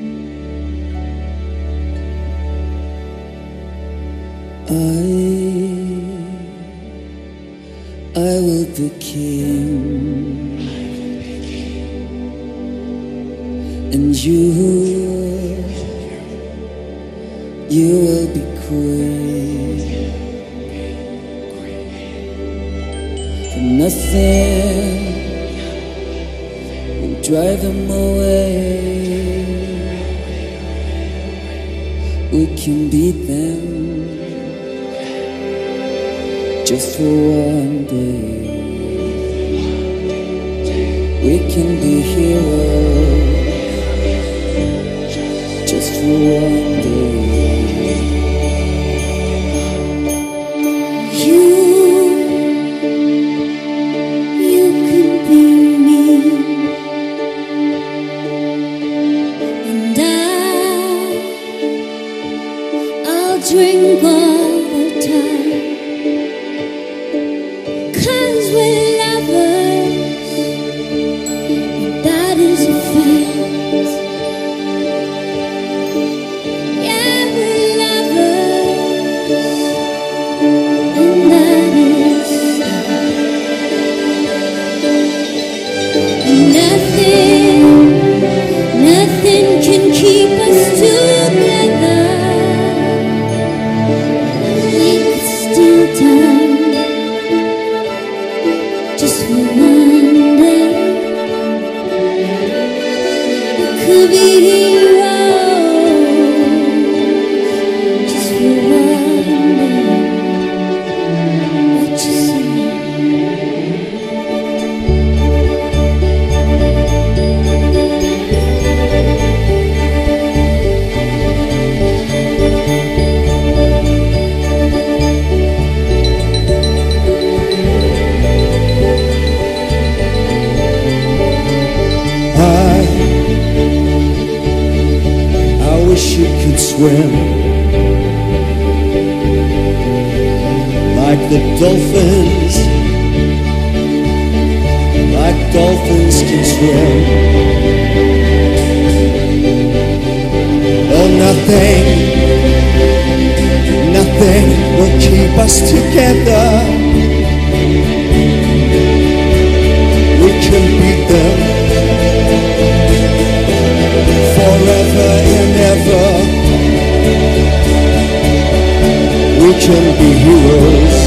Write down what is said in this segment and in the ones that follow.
I, I will be king, and you, you will be queen. And nothing will drive them away. can beat them just for one day. time. Takbir swim like the dolphins, like dolphins can swim. Oh, nothing, nothing will keep us together. We can be heroes.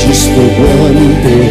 Just for one day.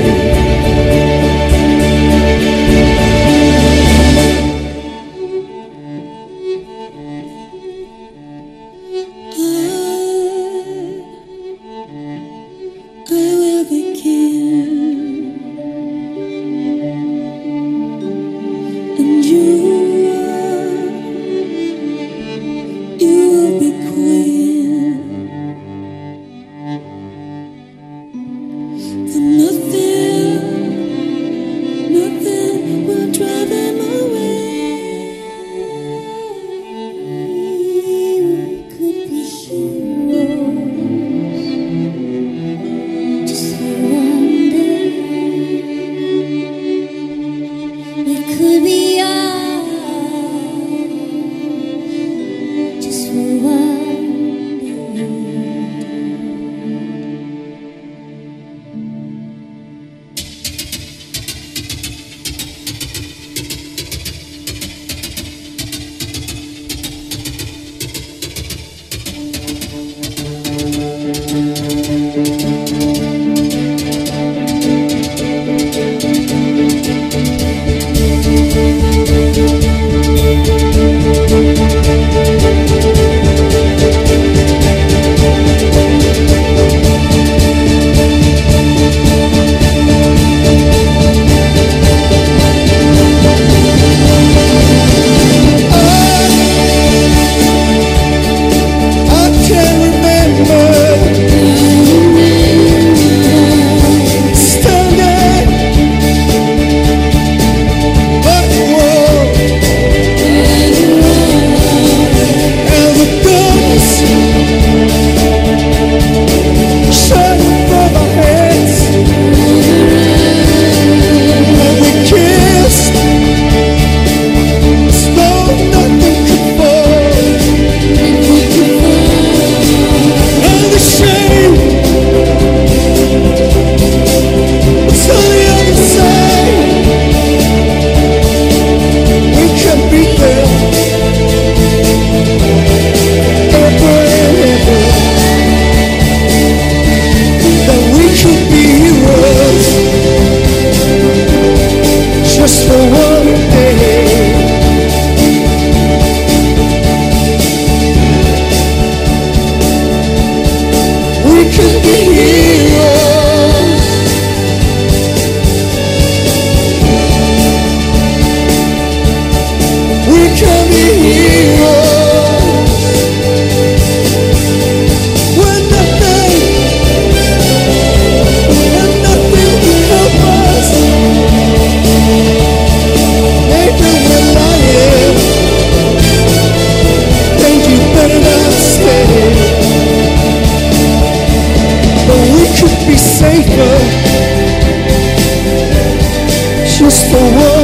给我。